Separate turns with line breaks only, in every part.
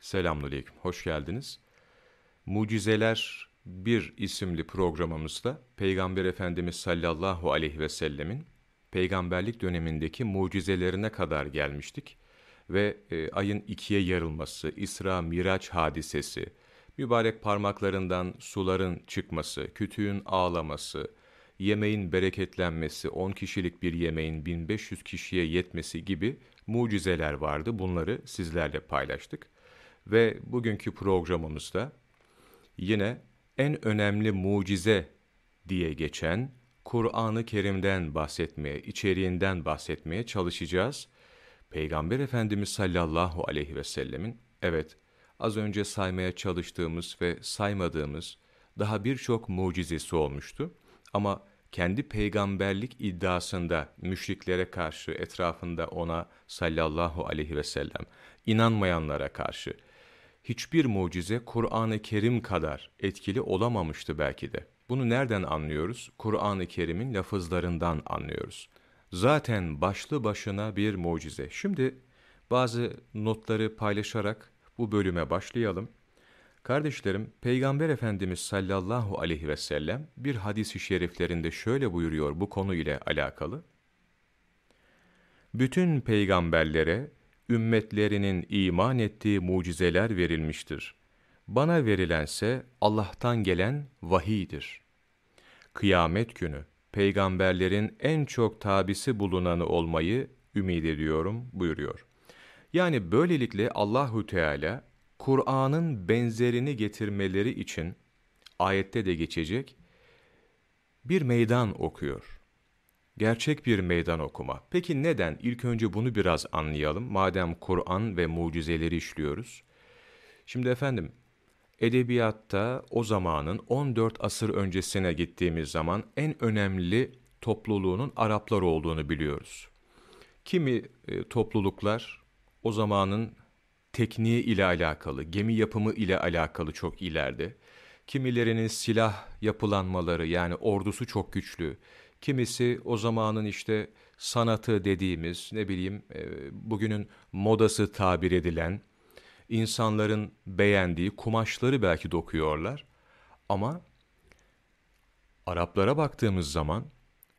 Selamünaleyküm, hoş geldiniz. Mucizeler 1 isimli programımızda Peygamber Efendimiz sallallahu aleyhi ve sellemin peygamberlik dönemindeki mucizelerine kadar gelmiştik. Ve e, ayın ikiye yarılması, İsra Miraç hadisesi, mübarek parmaklarından suların çıkması, kütüğün ağlaması, yemeğin bereketlenmesi, 10 kişilik bir yemeğin 1500 kişiye yetmesi gibi mucizeler vardı. Bunları sizlerle paylaştık. Ve bugünkü programımızda yine en önemli mucize diye geçen Kur'an-ı Kerim'den bahsetmeye, içeriğinden bahsetmeye çalışacağız. Peygamber Efendimiz sallallahu aleyhi ve sellemin, evet az önce saymaya çalıştığımız ve saymadığımız daha birçok mucizesi olmuştu. Ama kendi peygamberlik iddiasında müşriklere karşı etrafında ona sallallahu aleyhi ve sellem inanmayanlara karşı hiçbir mucize Kur'an-ı Kerim kadar etkili olamamıştı belki de. Bunu nereden anlıyoruz? Kur'an-ı Kerim'in lafızlarından anlıyoruz. Zaten başlı başına bir mucize. Şimdi bazı notları paylaşarak bu bölüme başlayalım. Kardeşlerim, Peygamber Efendimiz sallallahu aleyhi ve sellem bir hadisi şeriflerinde şöyle buyuruyor bu konu ile alakalı. Bütün peygamberlere ümmetlerinin iman ettiği mucizeler verilmiştir. Bana verilense Allah'tan gelen vahiydir. Kıyamet günü peygamberlerin en çok tabisi bulunanı olmayı ümit ediyorum buyuruyor. Yani böylelikle Allahu Teala Kur'an'ın benzerini getirmeleri için ayette de geçecek bir meydan okuyor. Gerçek bir meydan okuma. Peki neden? İlk önce bunu biraz anlayalım. Madem Kur'an ve mucizeleri işliyoruz. Şimdi efendim, edebiyatta o zamanın 14 asır öncesine gittiğimiz zaman en önemli topluluğunun Araplar olduğunu biliyoruz. Kimi e, topluluklar o zamanın tekniği ile alakalı, gemi yapımı ile alakalı çok ileride. Kimilerinin silah yapılanmaları yani ordusu çok güçlü. Kimisi o zamanın işte sanatı dediğimiz ne bileyim e, bugünün modası tabir edilen insanların beğendiği kumaşları belki dokuyorlar. Ama Araplara baktığımız zaman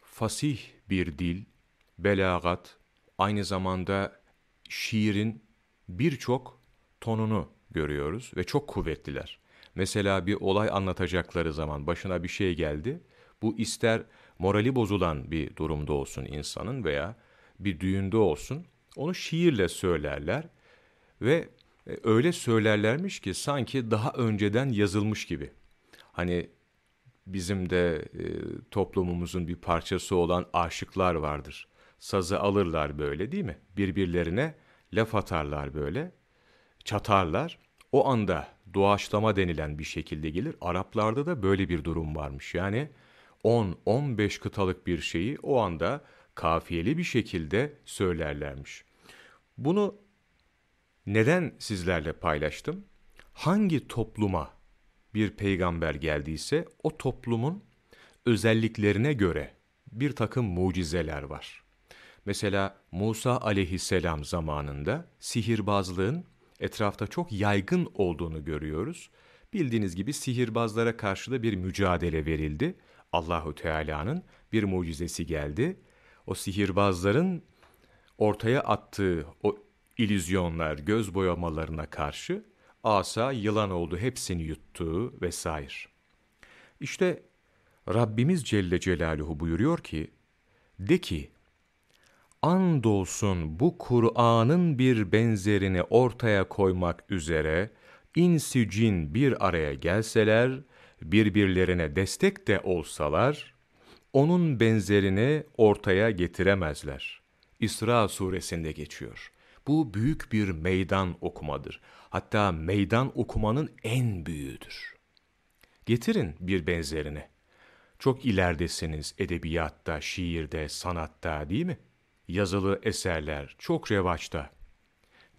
fasih bir dil, belagat, aynı zamanda şiirin birçok tonunu görüyoruz ve çok kuvvetliler. Mesela bir olay anlatacakları zaman başına bir şey geldi. Bu ister morali bozulan bir durumda olsun insanın veya bir düğünde olsun. Onu şiirle söylerler ve e, öyle söylerlermiş ki sanki daha önceden yazılmış gibi. Hani bizim de e, toplumumuzun bir parçası olan aşıklar vardır. Sazı alırlar böyle değil mi? Birbirlerine laf atarlar böyle, çatarlar. O anda doğaçlama denilen bir şekilde gelir. Araplarda da böyle bir durum varmış. Yani 10-15 kıtalık bir şeyi o anda kafiyeli bir şekilde söylerlermiş. Bunu neden sizlerle paylaştım? Hangi topluma bir peygamber geldiyse o toplumun özelliklerine göre bir takım mucizeler var. Mesela Musa aleyhisselam zamanında sihirbazlığın etrafta çok yaygın olduğunu görüyoruz. Bildiğiniz gibi sihirbazlara karşı da bir mücadele verildi. Allahu Teala'nın bir mucizesi geldi. O sihirbazların ortaya attığı o ilüzyonlar, göz boyamalarına karşı asa yılan oldu, hepsini yuttu vesaire. İşte Rabbimiz Celle Celaluhu buyuruyor ki, de ki, andolsun bu Kur'an'ın bir benzerini ortaya koymak üzere insi cin bir araya gelseler, birbirlerine destek de olsalar, onun benzerini ortaya getiremezler. İsra suresinde geçiyor. Bu büyük bir meydan okumadır. Hatta meydan okumanın en büyüğüdür. Getirin bir benzerini. Çok ilerdesiniz edebiyatta, şiirde, sanatta değil mi? yazılı eserler çok revaçta.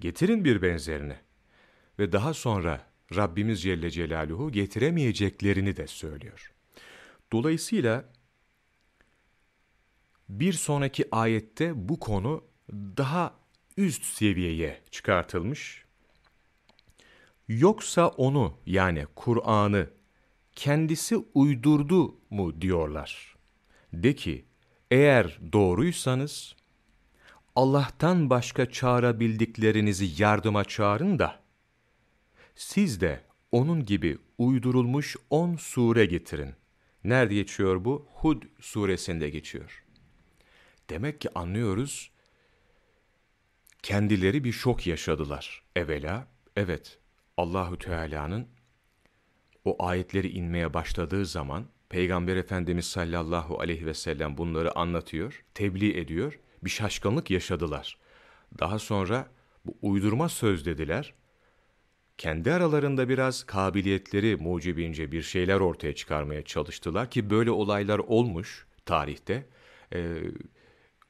Getirin bir benzerini. Ve daha sonra Rabbimiz Celle Celaluhu getiremeyeceklerini de söylüyor. Dolayısıyla bir sonraki ayette bu konu daha üst seviyeye çıkartılmış. Yoksa onu yani Kur'an'ı kendisi uydurdu mu diyorlar. De ki eğer doğruysanız Allah'tan başka çağırabildiklerinizi yardıma çağırın da siz de onun gibi uydurulmuş on sure getirin. Nerede geçiyor bu? Hud suresinde geçiyor. Demek ki anlıyoruz, kendileri bir şok yaşadılar evvela. Evet, Allahü Teala'nın o ayetleri inmeye başladığı zaman Peygamber Efendimiz sallallahu aleyhi ve sellem bunları anlatıyor, tebliğ ediyor. Bir şaşkınlık yaşadılar. Daha sonra bu uydurma söz dediler. Kendi aralarında biraz kabiliyetleri mucibince bir şeyler ortaya çıkarmaya çalıştılar ki böyle olaylar olmuş tarihte. Ee,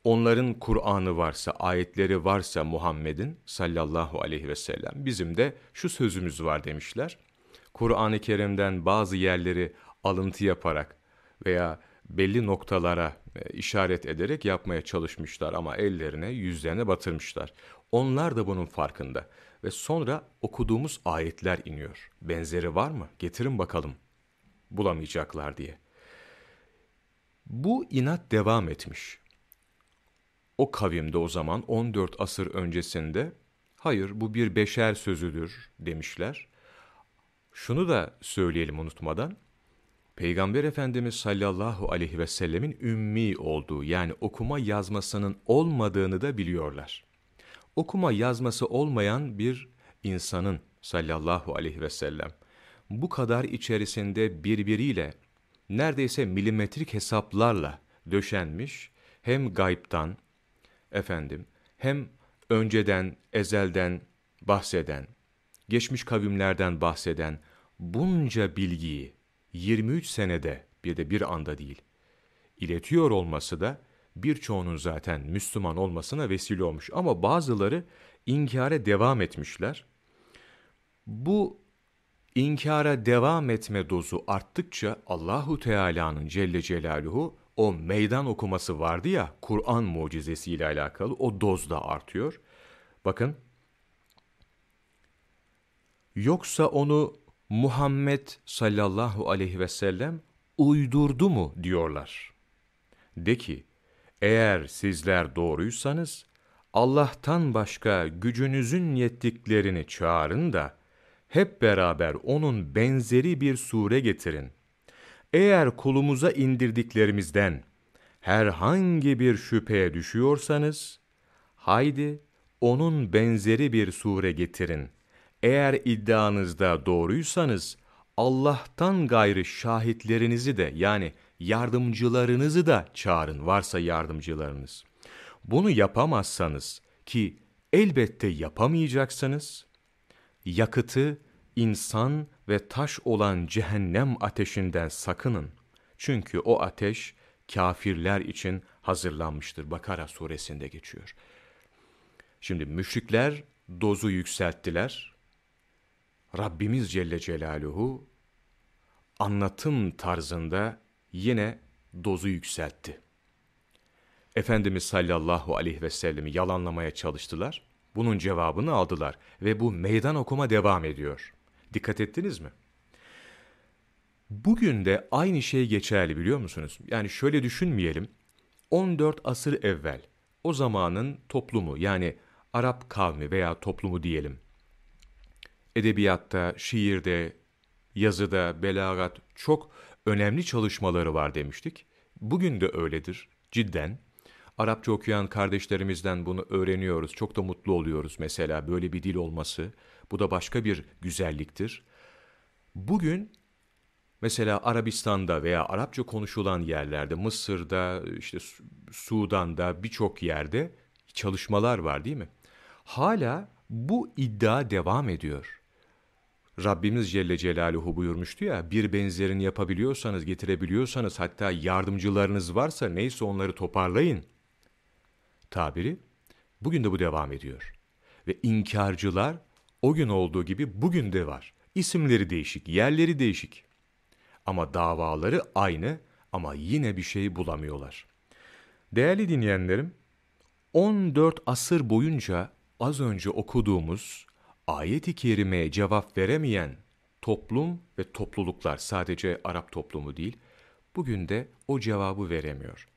onların Kur'an'ı varsa, ayetleri varsa Muhammed'in sallallahu aleyhi ve sellem bizim de şu sözümüz var demişler. Kur'an-ı Kerim'den bazı yerleri alıntı yaparak veya belli noktalara e, işaret ederek yapmaya çalışmışlar ama ellerine, yüzlerine batırmışlar. Onlar da bunun farkında ve sonra okuduğumuz ayetler iniyor. Benzeri var mı? Getirin bakalım. Bulamayacaklar diye. Bu inat devam etmiş. O kavimde o zaman 14 asır öncesinde hayır bu bir beşer sözüdür demişler. Şunu da söyleyelim unutmadan. Peygamber Efendimiz sallallahu aleyhi ve sellemin ümmi olduğu yani okuma yazmasının olmadığını da biliyorlar. Okuma yazması olmayan bir insanın sallallahu aleyhi ve sellem bu kadar içerisinde birbiriyle neredeyse milimetrik hesaplarla döşenmiş hem gaybtan efendim hem önceden ezelden bahseden geçmiş kavimlerden bahseden bunca bilgiyi 23 senede bir de bir anda değil iletiyor olması da birçoğunun zaten Müslüman olmasına vesile olmuş. Ama bazıları inkara devam etmişler. Bu inkara devam etme dozu arttıkça Allahu Teala'nın Celle Celaluhu o meydan okuması vardı ya Kur'an mucizesiyle alakalı o doz da artıyor. Bakın Yoksa onu Muhammed sallallahu aleyhi ve sellem uydurdu mu diyorlar. De ki, eğer sizler doğruysanız, Allah'tan başka gücünüzün yettiklerini çağırın da, hep beraber onun benzeri bir sure getirin. Eğer kulumuza indirdiklerimizden herhangi bir şüpheye düşüyorsanız, haydi onun benzeri bir sure getirin.'' Eğer iddianızda doğruysanız Allah'tan gayrı şahitlerinizi de yani yardımcılarınızı da çağırın varsa yardımcılarınız. Bunu yapamazsanız ki elbette yapamayacaksınız, yakıtı insan ve taş olan cehennem ateşinden sakının. Çünkü o ateş kafirler için hazırlanmıştır. Bakara suresinde geçiyor. Şimdi müşrikler dozu yükselttiler. Rabbimiz Celle Celaluhu anlatım tarzında yine dozu yükseltti. Efendimiz sallallahu aleyhi ve sellemi yalanlamaya çalıştılar. Bunun cevabını aldılar ve bu meydan okuma devam ediyor. Dikkat ettiniz mi? Bugün de aynı şey geçerli biliyor musunuz? Yani şöyle düşünmeyelim. 14 asır evvel o zamanın toplumu yani Arap kavmi veya toplumu diyelim edebiyatta, şiirde, yazıda, belagat çok önemli çalışmaları var demiştik. Bugün de öyledir cidden. Arapça okuyan kardeşlerimizden bunu öğreniyoruz. Çok da mutlu oluyoruz mesela böyle bir dil olması. Bu da başka bir güzelliktir. Bugün mesela Arabistan'da veya Arapça konuşulan yerlerde, Mısır'da, işte Sudan'da birçok yerde çalışmalar var değil mi? Hala bu iddia devam ediyor. Rabbimiz Celle Celaluhu buyurmuştu ya, bir benzerini yapabiliyorsanız, getirebiliyorsanız, hatta yardımcılarınız varsa neyse onları toparlayın. Tabiri, bugün de bu devam ediyor. Ve inkarcılar o gün olduğu gibi bugün de var. İsimleri değişik, yerleri değişik. Ama davaları aynı ama yine bir şey bulamıyorlar. Değerli dinleyenlerim, 14 asır boyunca az önce okuduğumuz ayet-i kerimeye cevap veremeyen toplum ve topluluklar sadece Arap toplumu değil, bugün de o cevabı veremiyor.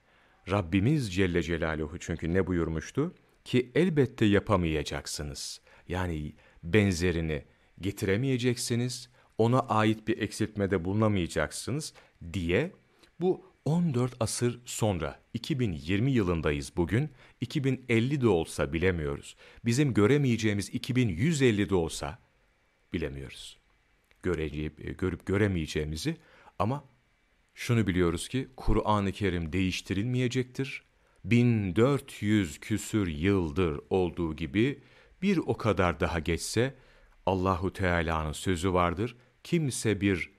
Rabbimiz Celle Celaluhu çünkü ne buyurmuştu? Ki elbette yapamayacaksınız. Yani benzerini getiremeyeceksiniz, ona ait bir eksiltmede bulunamayacaksınız diye bu 14 asır sonra 2020 yılındayız bugün. 2050 de olsa bilemiyoruz. Bizim göremeyeceğimiz 2150 de olsa bilemiyoruz. Göreceği, görüp göremeyeceğimizi ama şunu biliyoruz ki Kur'an-ı Kerim değiştirilmeyecektir. 1400 küsür yıldır olduğu gibi bir o kadar daha geçse Allahu Teala'nın sözü vardır. Kimse bir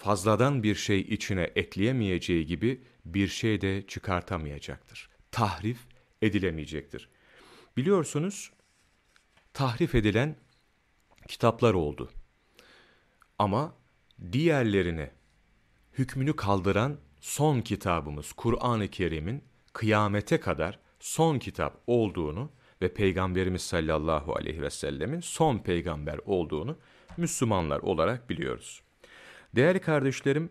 fazladan bir şey içine ekleyemeyeceği gibi bir şey de çıkartamayacaktır. Tahrif edilemeyecektir. Biliyorsunuz tahrif edilen kitaplar oldu. Ama diğerlerini hükmünü kaldıran son kitabımız Kur'an-ı Kerim'in kıyamete kadar son kitap olduğunu ve Peygamberimiz sallallahu aleyhi ve sellemin son peygamber olduğunu Müslümanlar olarak biliyoruz. Değerli kardeşlerim,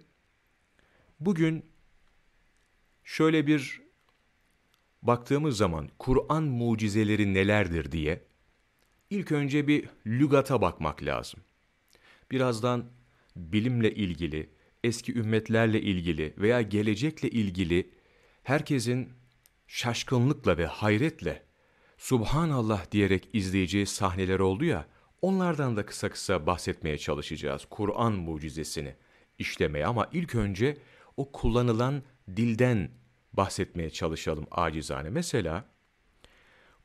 bugün şöyle bir baktığımız zaman Kur'an mucizeleri nelerdir diye ilk önce bir lügata bakmak lazım. Birazdan bilimle ilgili, eski ümmetlerle ilgili veya gelecekle ilgili herkesin şaşkınlıkla ve hayretle Subhanallah diyerek izleyeceği sahneler oldu ya, onlardan da kısa kısa bahsetmeye çalışacağız. Kur'an mucizesini işlemeye ama ilk önce o kullanılan dilden bahsetmeye çalışalım acizane. Mesela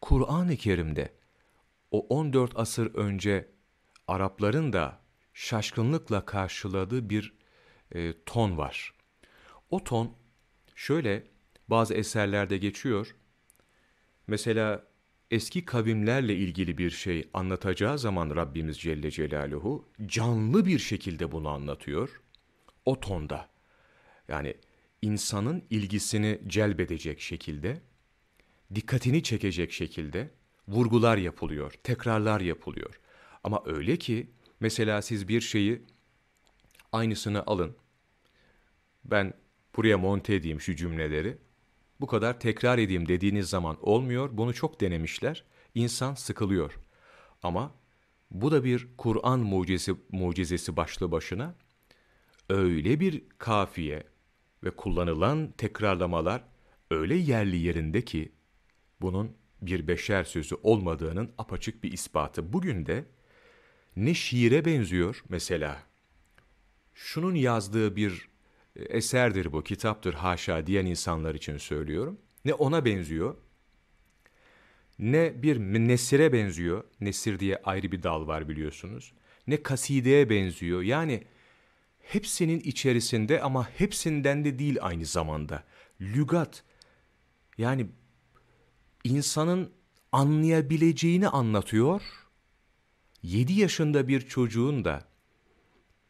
Kur'an-ı Kerim'de o 14 asır önce Arapların da şaşkınlıkla karşıladığı bir e, ton var. O ton şöyle bazı eserlerde geçiyor. Mesela eski kavimlerle ilgili bir şey anlatacağı zaman Rabbimiz Celle Celaluhu canlı bir şekilde bunu anlatıyor. O tonda. Yani insanın ilgisini celbedecek şekilde, dikkatini çekecek şekilde vurgular yapılıyor, tekrarlar yapılıyor. Ama öyle ki mesela siz bir şeyi aynısını alın. Ben buraya monte edeyim şu cümleleri bu kadar tekrar edeyim dediğiniz zaman olmuyor. Bunu çok denemişler. İnsan sıkılıyor. Ama bu da bir Kur'an mucizesi, mucizesi başlı başına. Öyle bir kafiye ve kullanılan tekrarlamalar öyle yerli yerinde ki bunun bir beşer sözü olmadığının apaçık bir ispatı. Bugün de ne şiire benziyor mesela. Şunun yazdığı bir eserdir bu, kitaptır haşa diyen insanlar için söylüyorum. Ne ona benziyor, ne bir nesire benziyor. Nesir diye ayrı bir dal var biliyorsunuz. Ne kasideye benziyor. Yani hepsinin içerisinde ama hepsinden de değil aynı zamanda. Lügat, yani insanın anlayabileceğini anlatıyor. 7 yaşında bir çocuğun da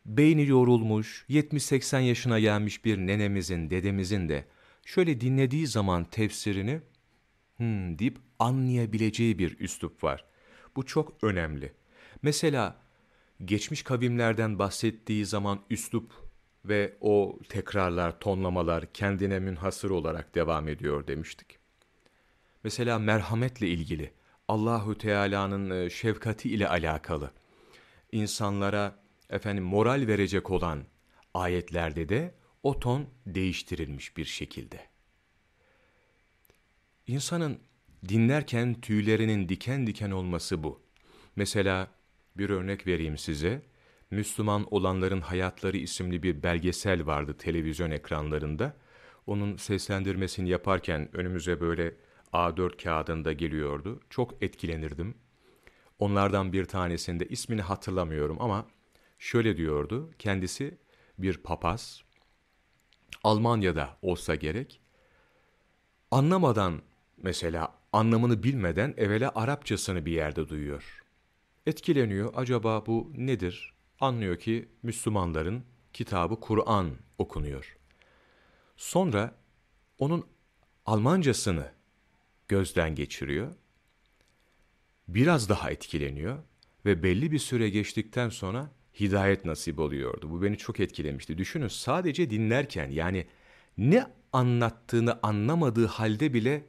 beyni yorulmuş, 70-80 yaşına gelmiş bir nenemizin, dedemizin de şöyle dinlediği zaman tefsirini hmm deyip anlayabileceği bir üslup var. Bu çok önemli. Mesela geçmiş kavimlerden bahsettiği zaman üslup ve o tekrarlar, tonlamalar kendine münhasır olarak devam ediyor demiştik. Mesela merhametle ilgili, Allahu Teala'nın şefkati ile alakalı, insanlara efendim moral verecek olan ayetlerde de o ton değiştirilmiş bir şekilde. İnsanın dinlerken tüylerinin diken diken olması bu. Mesela bir örnek vereyim size. Müslüman olanların hayatları isimli bir belgesel vardı televizyon ekranlarında. Onun seslendirmesini yaparken önümüze böyle A4 kağıdında geliyordu. Çok etkilenirdim. Onlardan bir tanesinde ismini hatırlamıyorum ama şöyle diyordu. Kendisi bir papaz. Almanya'da olsa gerek. Anlamadan mesela anlamını bilmeden evvela Arapçasını bir yerde duyuyor. Etkileniyor. Acaba bu nedir? Anlıyor ki Müslümanların kitabı Kur'an okunuyor. Sonra onun Almancasını gözden geçiriyor. Biraz daha etkileniyor. ve belli bir süre geçtikten sonra hidayet nasip oluyordu. Bu beni çok etkilemişti. Düşünün sadece dinlerken yani ne anlattığını anlamadığı halde bile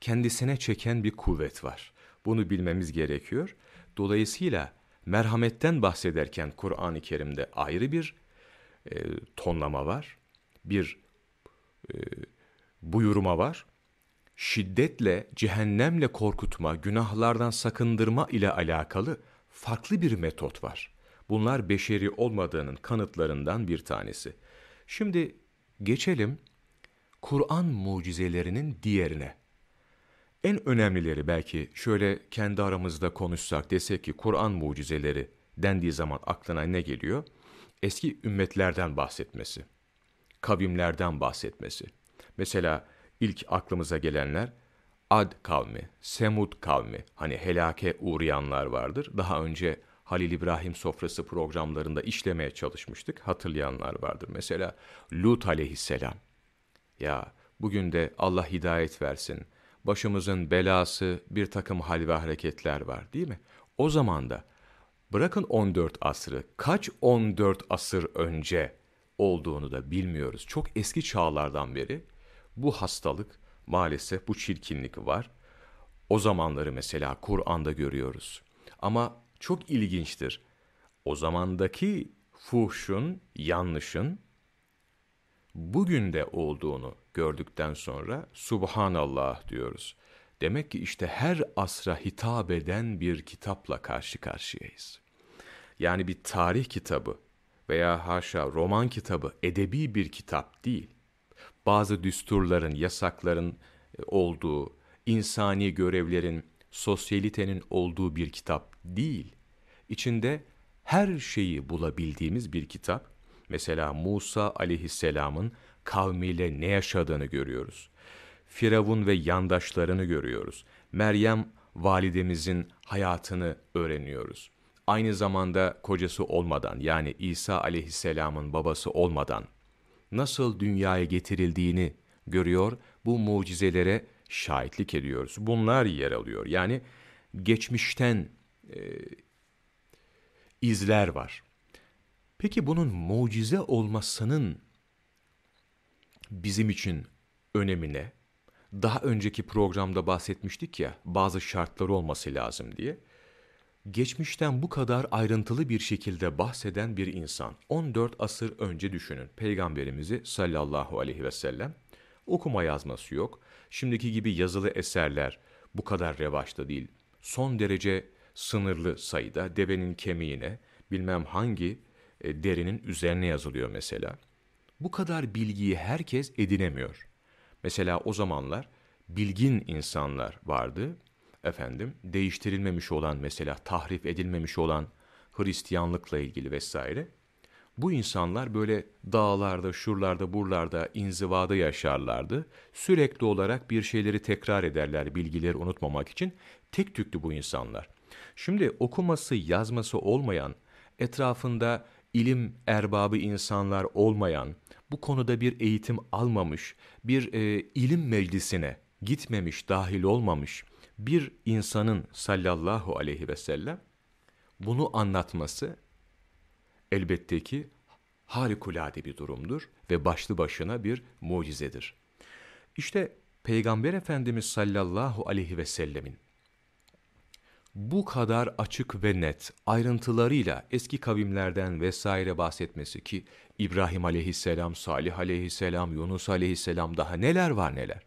kendisine çeken bir kuvvet var. Bunu bilmemiz gerekiyor. Dolayısıyla merhametten bahsederken Kur'an-ı Kerim'de ayrı bir e, tonlama var, bir e, buyurma var. Şiddetle, cehennemle korkutma, günahlardan sakındırma ile alakalı farklı bir metot var. Bunlar beşeri olmadığının kanıtlarından bir tanesi. Şimdi geçelim Kur'an mucizelerinin diğerine. En önemlileri belki şöyle kendi aramızda konuşsak desek ki Kur'an mucizeleri dendiği zaman aklına ne geliyor? Eski ümmetlerden bahsetmesi, kavimlerden bahsetmesi. Mesela ilk aklımıza gelenler Ad kavmi, Semud kavmi, hani helake uğrayanlar vardır. Daha önce Halil İbrahim sofrası programlarında işlemeye çalışmıştık. Hatırlayanlar vardır. Mesela Lut aleyhisselam. Ya bugün de Allah hidayet versin. Başımızın belası bir takım hal ve hareketler var değil mi? O zaman da bırakın 14 asrı kaç 14 asır önce olduğunu da bilmiyoruz. Çok eski çağlardan beri bu hastalık maalesef bu çirkinlik var. O zamanları mesela Kur'an'da görüyoruz. Ama çok ilginçtir. O zamandaki fuhşun, yanlışın bugün de olduğunu gördükten sonra Subhanallah diyoruz. Demek ki işte her asra hitap eden bir kitapla karşı karşıyayız. Yani bir tarih kitabı veya haşa roman kitabı, edebi bir kitap değil. Bazı düsturların, yasakların e, olduğu, insani görevlerin, sosyalitenin olduğu bir kitap değil. İçinde her şeyi bulabildiğimiz bir kitap. Mesela Musa aleyhisselamın kavmiyle ne yaşadığını görüyoruz. Firavun ve yandaşlarını görüyoruz. Meryem validemizin hayatını öğreniyoruz. Aynı zamanda kocası olmadan yani İsa aleyhisselamın babası olmadan nasıl dünyaya getirildiğini görüyor, bu mucizelere şahitlik ediyoruz. Bunlar yer alıyor. Yani geçmişten e, izler var. Peki bunun mucize olmasının bizim için önemi ne? Daha önceki programda bahsetmiştik ya bazı şartları olması lazım diye. Geçmişten bu kadar ayrıntılı bir şekilde bahseden bir insan 14 asır önce düşünün peygamberimizi sallallahu aleyhi ve sellem okuma yazması yok. Şimdiki gibi yazılı eserler bu kadar revaçta değil. Son derece sınırlı sayıda devenin kemiğine bilmem hangi e, derinin üzerine yazılıyor mesela. Bu kadar bilgiyi herkes edinemiyor. Mesela o zamanlar bilgin insanlar vardı. Efendim değiştirilmemiş olan mesela tahrif edilmemiş olan Hristiyanlıkla ilgili vesaire. Bu insanlar böyle dağlarda, şurlarda, buralarda, inzivada yaşarlardı. Sürekli olarak bir şeyleri tekrar ederler bilgileri unutmamak için. Tek tüklü bu insanlar. Şimdi okuması, yazması olmayan, etrafında ilim erbabı insanlar olmayan, bu konuda bir eğitim almamış, bir e, ilim meclisine gitmemiş, dahil olmamış bir insanın sallallahu aleyhi ve sellem bunu anlatması elbette ki harikulade bir durumdur ve başlı başına bir mucizedir. İşte Peygamber Efendimiz sallallahu aleyhi ve sellemin bu kadar açık ve net ayrıntılarıyla eski kavimlerden vesaire bahsetmesi ki İbrahim aleyhisselam, Salih aleyhisselam, Yunus aleyhisselam daha neler var neler.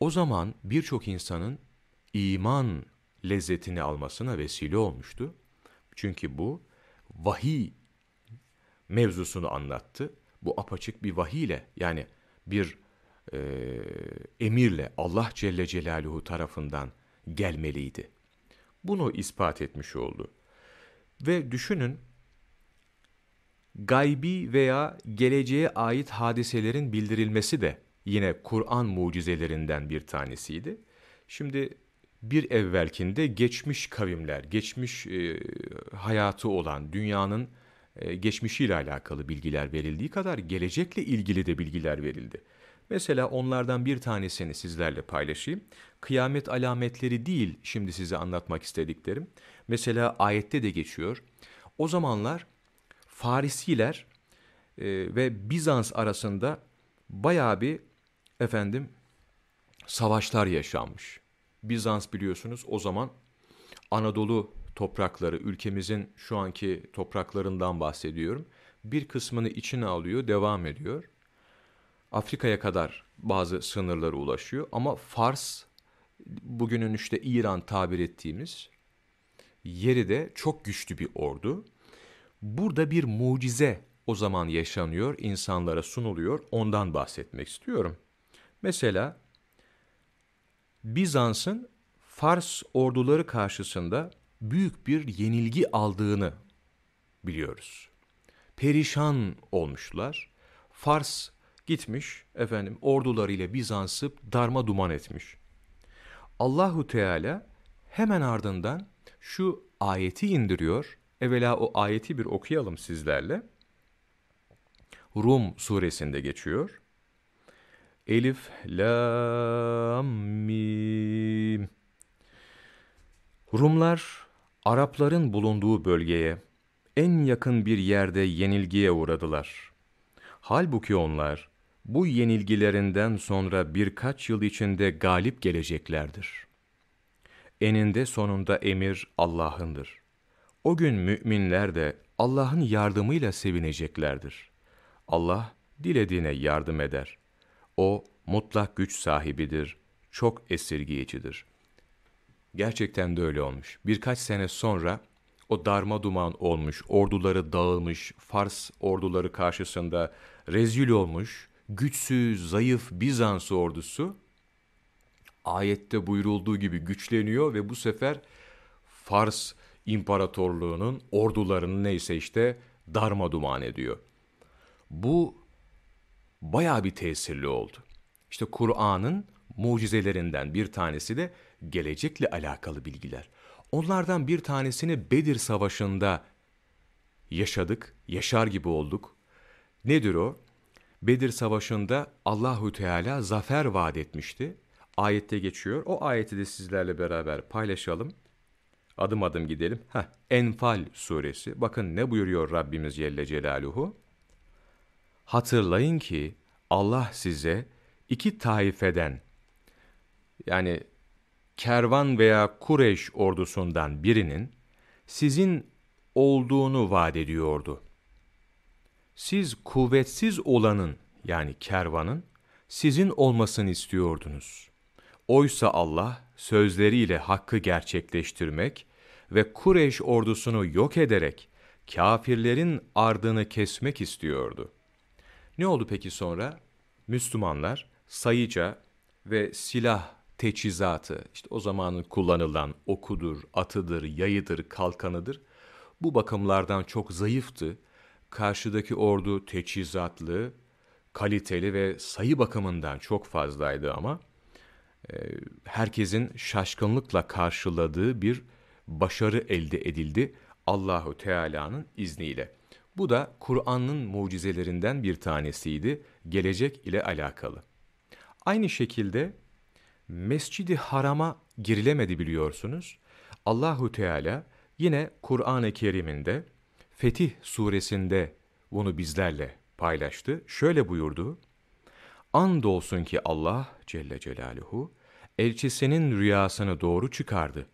O zaman birçok insanın iman lezzetini almasına vesile olmuştu. Çünkü bu vahiy mevzusunu anlattı. Bu apaçık bir vahiy ile yani bir e, emirle Allah Celle Celaluhu tarafından gelmeliydi. Bunu ispat etmiş oldu. Ve düşünün, gaybi veya geleceğe ait hadiselerin bildirilmesi de yine Kur'an mucizelerinden bir tanesiydi. Şimdi bir evvelkinde geçmiş kavimler, geçmiş e, hayatı olan dünyanın e, geçmişiyle alakalı bilgiler verildiği kadar gelecekle ilgili de bilgiler verildi. Mesela onlardan bir tanesini sizlerle paylaşayım. Kıyamet alametleri değil şimdi size anlatmak istediklerim. Mesela ayette de geçiyor. O zamanlar Farisiler e, ve Bizans arasında bayağı bir efendim savaşlar yaşanmış. Bizans biliyorsunuz o zaman Anadolu toprakları, ülkemizin şu anki topraklarından bahsediyorum. Bir kısmını içine alıyor, devam ediyor. Afrika'ya kadar bazı sınırlara ulaşıyor ama Fars, bugünün işte İran tabir ettiğimiz yeri de çok güçlü bir ordu. Burada bir mucize o zaman yaşanıyor, insanlara sunuluyor. Ondan bahsetmek istiyorum. Mesela Bizans'ın Fars orduları karşısında büyük bir yenilgi aldığını biliyoruz. Perişan olmuşlar. Fars gitmiş efendim ordularıyla Bizans'ı darma duman etmiş. Allahu Teala hemen ardından şu ayeti indiriyor. Evvela o ayeti bir okuyalım sizlerle. Rum suresinde geçiyor. Elif, Lam, Mim. Rumlar, Arapların bulunduğu bölgeye, en yakın bir yerde yenilgiye uğradılar. Halbuki onlar, bu yenilgilerinden sonra birkaç yıl içinde galip geleceklerdir. Eninde sonunda emir Allah'ındır. O gün müminler de Allah'ın yardımıyla sevineceklerdir. Allah dilediğine yardım eder. O mutlak güç sahibidir, çok esirgiyicidir. Gerçekten de öyle olmuş. Birkaç sene sonra o darma duman olmuş, orduları dağılmış, Fars orduları karşısında rezil olmuş, güçsüz, zayıf Bizans ordusu ayette buyurulduğu gibi güçleniyor ve bu sefer Fars İmparatorluğu'nun ordularını neyse işte darma duman ediyor. Bu bayağı bir tesirli oldu. İşte Kur'an'ın mucizelerinden bir tanesi de gelecekle alakalı bilgiler. Onlardan bir tanesini Bedir Savaşı'nda yaşadık, yaşar gibi olduk. Nedir o? Bedir Savaşı'nda Allahu Teala zafer vaat etmişti. Ayette geçiyor. O ayeti de sizlerle beraber paylaşalım. Adım adım gidelim. Heh, Enfal suresi. Bakın ne buyuruyor Rabbimiz Celle Celaluhu. Hatırlayın ki Allah size iki taifeden yani kervan veya Kureş ordusundan birinin sizin olduğunu vaat ediyordu. Siz kuvvetsiz olanın yani kervanın sizin olmasını istiyordunuz. Oysa Allah sözleriyle hakkı gerçekleştirmek ve Kureyş ordusunu yok ederek kafirlerin ardını kesmek istiyordu. Ne oldu peki sonra? Müslümanlar sayıca ve silah teçhizatı, işte o zamanın kullanılan okudur, atıdır, yayıdır, kalkanıdır. Bu bakımlardan çok zayıftı. Karşıdaki ordu teçhizatlı, kaliteli ve sayı bakımından çok fazlaydı ama e, herkesin şaşkınlıkla karşıladığı bir başarı elde edildi Allahu Teala'nın izniyle. Bu da Kur'an'ın mucizelerinden bir tanesiydi, gelecek ile alakalı. Aynı şekilde Mescidi Haram'a girilemedi biliyorsunuz. Allahu Teala yine Kur'an-ı Kerim'inde Fetih suresinde bunu bizlerle paylaştı. Şöyle buyurdu. Andolsun ki Allah Celle Celaluhu elçisinin rüyasını doğru çıkardı.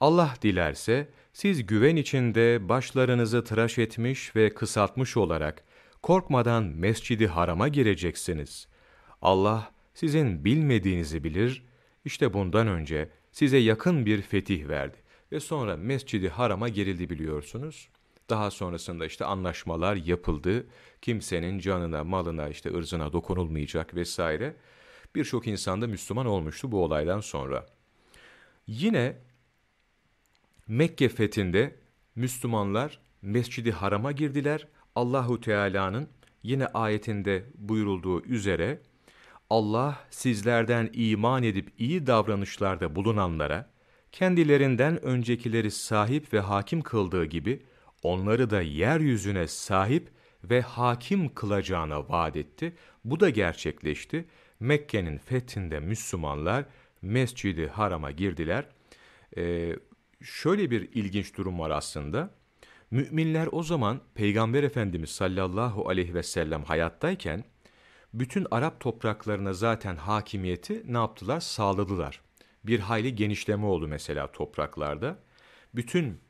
Allah dilerse siz güven içinde başlarınızı tıraş etmiş ve kısaltmış olarak korkmadan mescidi harama gireceksiniz. Allah sizin bilmediğinizi bilir, işte bundan önce size yakın bir fetih verdi ve sonra mescidi harama girildi biliyorsunuz. Daha sonrasında işte anlaşmalar yapıldı. Kimsenin canına, malına, işte ırzına dokunulmayacak vesaire. Birçok insan da Müslüman olmuştu bu olaydan sonra. Yine Mekke fethinde Müslümanlar Mescidi Haram'a girdiler. Allahu Teala'nın yine ayetinde buyurulduğu üzere Allah sizlerden iman edip iyi davranışlarda bulunanlara kendilerinden öncekileri sahip ve hakim kıldığı gibi onları da yeryüzüne sahip ve hakim kılacağına vaat etti. Bu da gerçekleşti. Mekke'nin fethinde Müslümanlar Mescid-i Haram'a girdiler. Ee, şöyle bir ilginç durum var aslında. Müminler o zaman Peygamber Efendimiz sallallahu aleyhi ve sellem hayattayken bütün Arap topraklarına zaten hakimiyeti ne yaptılar? Sağladılar. Bir hayli genişleme oldu mesela topraklarda. Bütün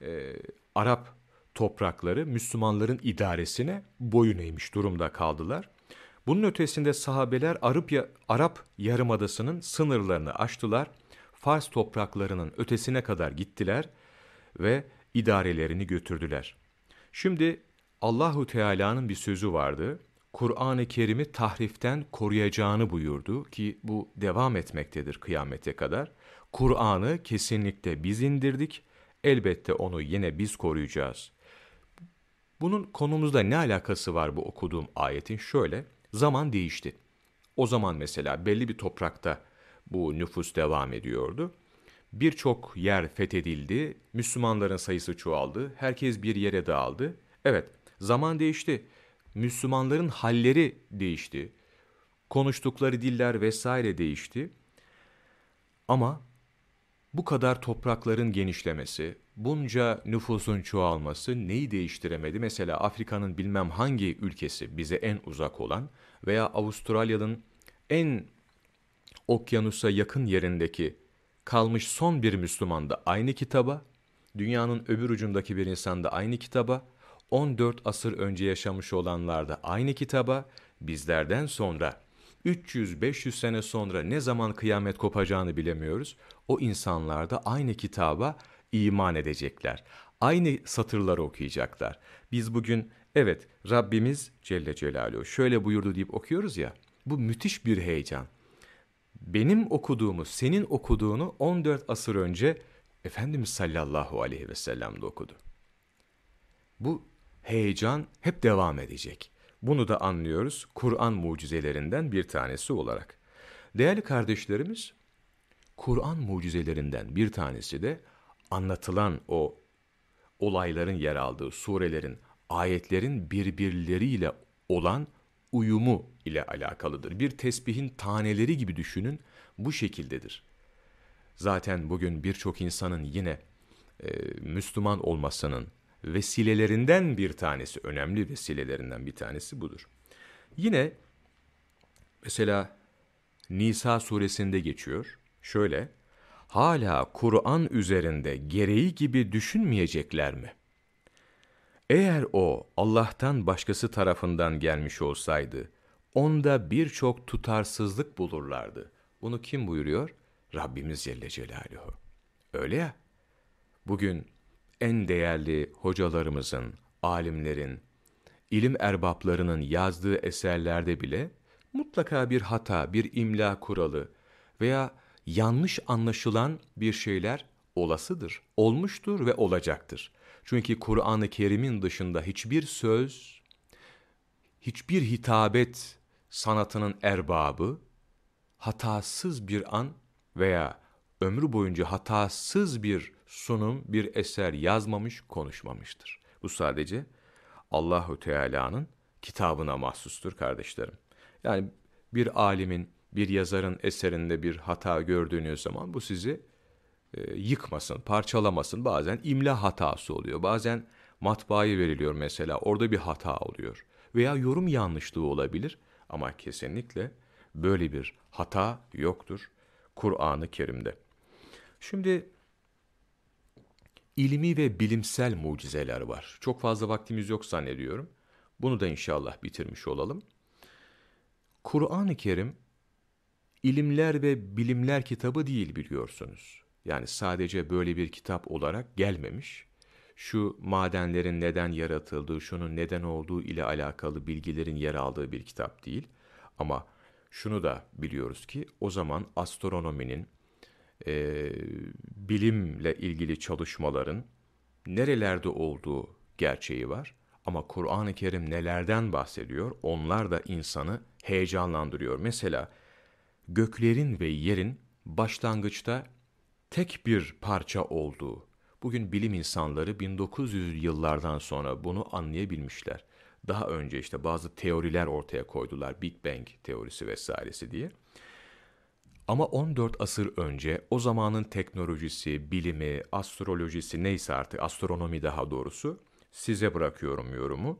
e, Arap toprakları Müslümanların idaresine boyun eğmiş durumda kaldılar. Bunun ötesinde sahabeler Arap, Arap Yarımadası'nın sınırlarını aştılar. Fars topraklarının ötesine kadar gittiler ve idarelerini götürdüler. Şimdi Allahu Teala'nın bir sözü vardı. Kur'an-ı Kerim'i tahriften koruyacağını buyurdu ki bu devam etmektedir kıyamete kadar. Kur'an'ı kesinlikle biz indirdik. Elbette onu yine biz koruyacağız. Bunun konumuzda ne alakası var bu okuduğum ayetin? Şöyle, zaman değişti. O zaman mesela belli bir toprakta bu nüfus devam ediyordu. Birçok yer fethedildi, Müslümanların sayısı çoğaldı, herkes bir yere dağıldı. Evet, zaman değişti. Müslümanların halleri değişti. Konuştukları diller vesaire değişti. Ama bu kadar toprakların genişlemesi, bunca nüfusun çoğalması neyi değiştiremedi? Mesela Afrika'nın bilmem hangi ülkesi bize en uzak olan veya Avustralya'nın en okyanusa yakın yerindeki kalmış son bir Müslüman da aynı kitaba, dünyanın öbür ucundaki bir insan da aynı kitaba, 14 asır önce yaşamış olanlar da aynı kitaba, bizlerden sonra 300-500 sene sonra ne zaman kıyamet kopacağını bilemiyoruz. O insanlar da aynı kitaba iman edecekler. Aynı satırları okuyacaklar. Biz bugün evet Rabbimiz Celle Celaluhu şöyle buyurdu deyip okuyoruz ya. Bu müthiş bir heyecan. Benim okuduğumu, senin okuduğunu 14 asır önce Efendimiz sallallahu aleyhi ve sellem de okudu. Bu heyecan hep devam edecek. Bunu da anlıyoruz Kur'an mucizelerinden bir tanesi olarak. Değerli kardeşlerimiz, Kur'an mucizelerinden bir tanesi de anlatılan o olayların yer aldığı surelerin, ayetlerin birbirleriyle olan uyumu ile alakalıdır. Bir tesbihin taneleri gibi düşünün, bu şekildedir. Zaten bugün birçok insanın yine e, Müslüman olmasının vesilelerinden bir tanesi, önemli vesilelerinden bir tanesi budur. Yine mesela Nisa suresinde geçiyor. Şöyle, hala Kur'an üzerinde gereği gibi düşünmeyecekler mi? Eğer o Allah'tan başkası tarafından gelmiş olsaydı, onda birçok tutarsızlık bulurlardı. Bunu kim buyuruyor? Rabbimiz Celle Celaluhu. Öyle ya, bugün en değerli hocalarımızın, alimlerin, ilim erbaplarının yazdığı eserlerde bile mutlaka bir hata, bir imla kuralı veya yanlış anlaşılan bir şeyler olasıdır, olmuştur ve olacaktır. Çünkü Kur'an-ı Kerim'in dışında hiçbir söz, hiçbir hitabet sanatının erbabı hatasız bir an veya ömrü boyunca hatasız bir sunum, bir eser yazmamış, konuşmamıştır. Bu sadece Allahu Teala'nın kitabına mahsustur kardeşlerim. Yani bir alimin, bir yazarın eserinde bir hata gördüğünüz zaman bu sizi e, yıkmasın, parçalamasın. Bazen imla hatası oluyor. Bazen matbaaya veriliyor mesela. Orada bir hata oluyor. Veya yorum yanlışlığı olabilir. Ama kesinlikle böyle bir hata yoktur Kur'an-ı Kerim'de. Şimdi ilmi ve bilimsel mucizeler var. Çok fazla vaktimiz yok zannediyorum. Bunu da inşallah bitirmiş olalım. Kur'an-ı Kerim ilimler ve bilimler kitabı değil biliyorsunuz. Yani sadece böyle bir kitap olarak gelmemiş. Şu madenlerin neden yaratıldığı, şunun neden olduğu ile alakalı bilgilerin yer aldığı bir kitap değil. Ama şunu da biliyoruz ki o zaman astronominin, e, bilimle ilgili çalışmaların nerelerde olduğu gerçeği var. Ama Kur'an-ı Kerim nelerden bahsediyor? Onlar da insanı heyecanlandırıyor. Mesela göklerin ve yerin başlangıçta tek bir parça olduğu. Bugün bilim insanları 1900 yıllardan sonra bunu anlayabilmişler. Daha önce işte bazı teoriler ortaya koydular. Big Bang teorisi vesairesi diye. Ama 14 asır önce o zamanın teknolojisi, bilimi, astrolojisi neyse artık astronomi daha doğrusu size bırakıyorum yorumu.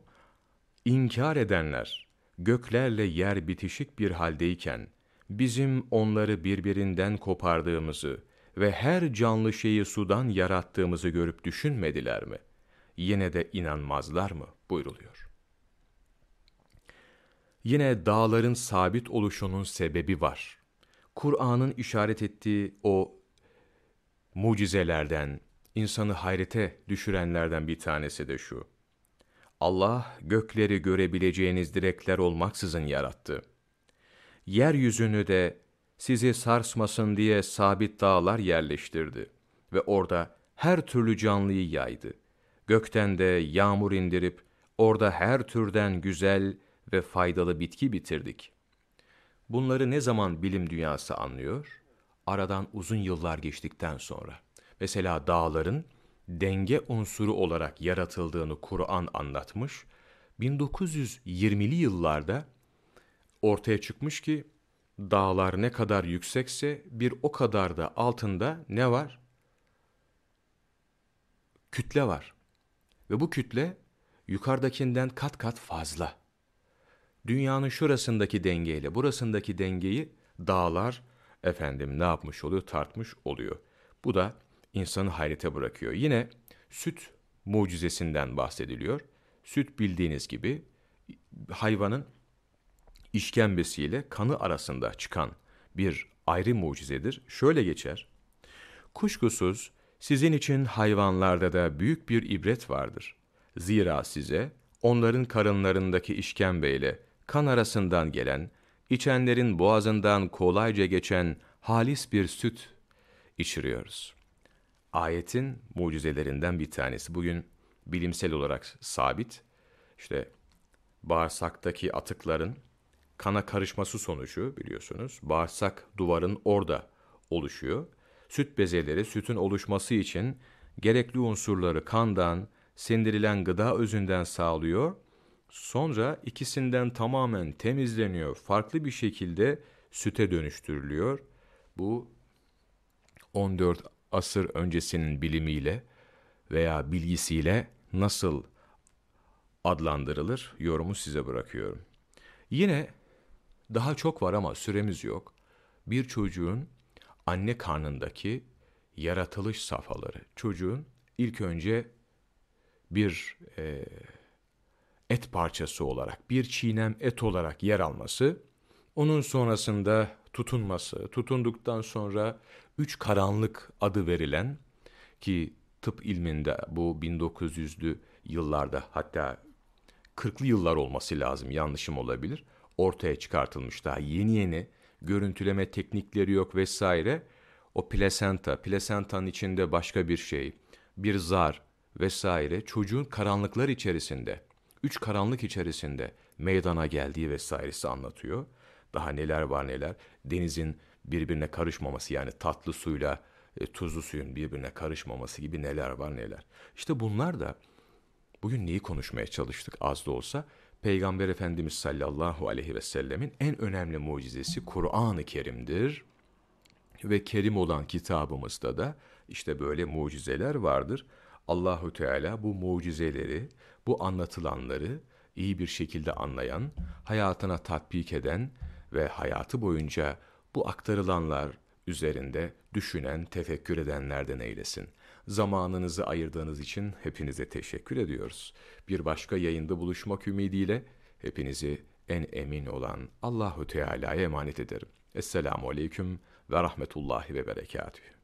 İnkar edenler göklerle yer bitişik bir haldeyken bizim onları birbirinden kopardığımızı ve her canlı şeyi sudan yarattığımızı görüp düşünmediler mi? Yine de inanmazlar mı? buyruluyor. Yine dağların sabit oluşunun sebebi var. Kur'an'ın işaret ettiği o mucizelerden, insanı hayrete düşürenlerden bir tanesi de şu. Allah gökleri görebileceğiniz direkler olmaksızın yarattı. Yeryüzünü de sizi sarsmasın diye sabit dağlar yerleştirdi ve orada her türlü canlıyı yaydı. Gökten de yağmur indirip orada her türden güzel ve faydalı bitki bitirdik. Bunları ne zaman bilim dünyası anlıyor? Aradan uzun yıllar geçtikten sonra. Mesela dağların denge unsuru olarak yaratıldığını Kur'an anlatmış. 1920'li yıllarda ortaya çıkmış ki dağlar ne kadar yüksekse bir o kadar da altında ne var? Kütle var. Ve bu kütle yukarıdakinden kat kat fazla. Dünyanın şurasındaki dengeyle burasındaki dengeyi dağlar efendim ne yapmış oluyor? Tartmış oluyor. Bu da insanı hayrete bırakıyor. Yine süt mucizesinden bahsediliyor. Süt bildiğiniz gibi hayvanın işkembesiyle kanı arasında çıkan bir ayrı mucizedir. Şöyle geçer. Kuşkusuz sizin için hayvanlarda da büyük bir ibret vardır. Zira size onların karınlarındaki işkembeyle kan arasından gelen, içenlerin boğazından kolayca geçen halis bir süt içiriyoruz. Ayetin mucizelerinden bir tanesi. Bugün bilimsel olarak sabit. İşte bağırsaktaki atıkların kana karışması sonucu biliyorsunuz bağırsak duvarın orada oluşuyor. Süt bezeleri sütün oluşması için gerekli unsurları kandan, sindirilen gıda özünden sağlıyor. Sonra ikisinden tamamen temizleniyor. Farklı bir şekilde süte dönüştürülüyor. Bu 14 asır öncesinin bilimiyle veya bilgisiyle nasıl adlandırılır yorumu size bırakıyorum. Yine daha çok var ama süremiz yok. Bir çocuğun anne karnındaki yaratılış safhaları. Çocuğun ilk önce bir e, et parçası olarak, bir çiğnem et olarak yer alması, onun sonrasında tutunması, tutunduktan sonra üç karanlık adı verilen ki tıp ilminde bu 1900'lü yıllarda hatta 40'lı yıllar olması lazım yanlışım olabilir ortaya çıkartılmış daha yeni yeni görüntüleme teknikleri yok vesaire. O plasenta, plasentanın içinde başka bir şey, bir zar vesaire çocuğun karanlıklar içerisinde, üç karanlık içerisinde meydana geldiği vesairesi anlatıyor. Daha neler var neler. Denizin birbirine karışmaması yani tatlı suyla e, tuzlu suyun birbirine karışmaması gibi neler var neler. İşte bunlar da bugün neyi konuşmaya çalıştık az da olsa Peygamber Efendimiz sallallahu aleyhi ve sellemin en önemli mucizesi Kur'an-ı Kerim'dir. Ve kerim olan kitabımızda da işte böyle mucizeler vardır. Allahu Teala bu mucizeleri, bu anlatılanları iyi bir şekilde anlayan, hayatına tatbik eden ve hayatı boyunca bu aktarılanlar üzerinde düşünen, tefekkür edenlerden eylesin. Zamanınızı ayırdığınız için hepinize teşekkür ediyoruz. Bir başka yayında buluşmak ümidiyle hepinizi en emin olan Allahu Teala'ya emanet ederim. Esselamu aleyküm ve rahmetullahi ve berekatühü.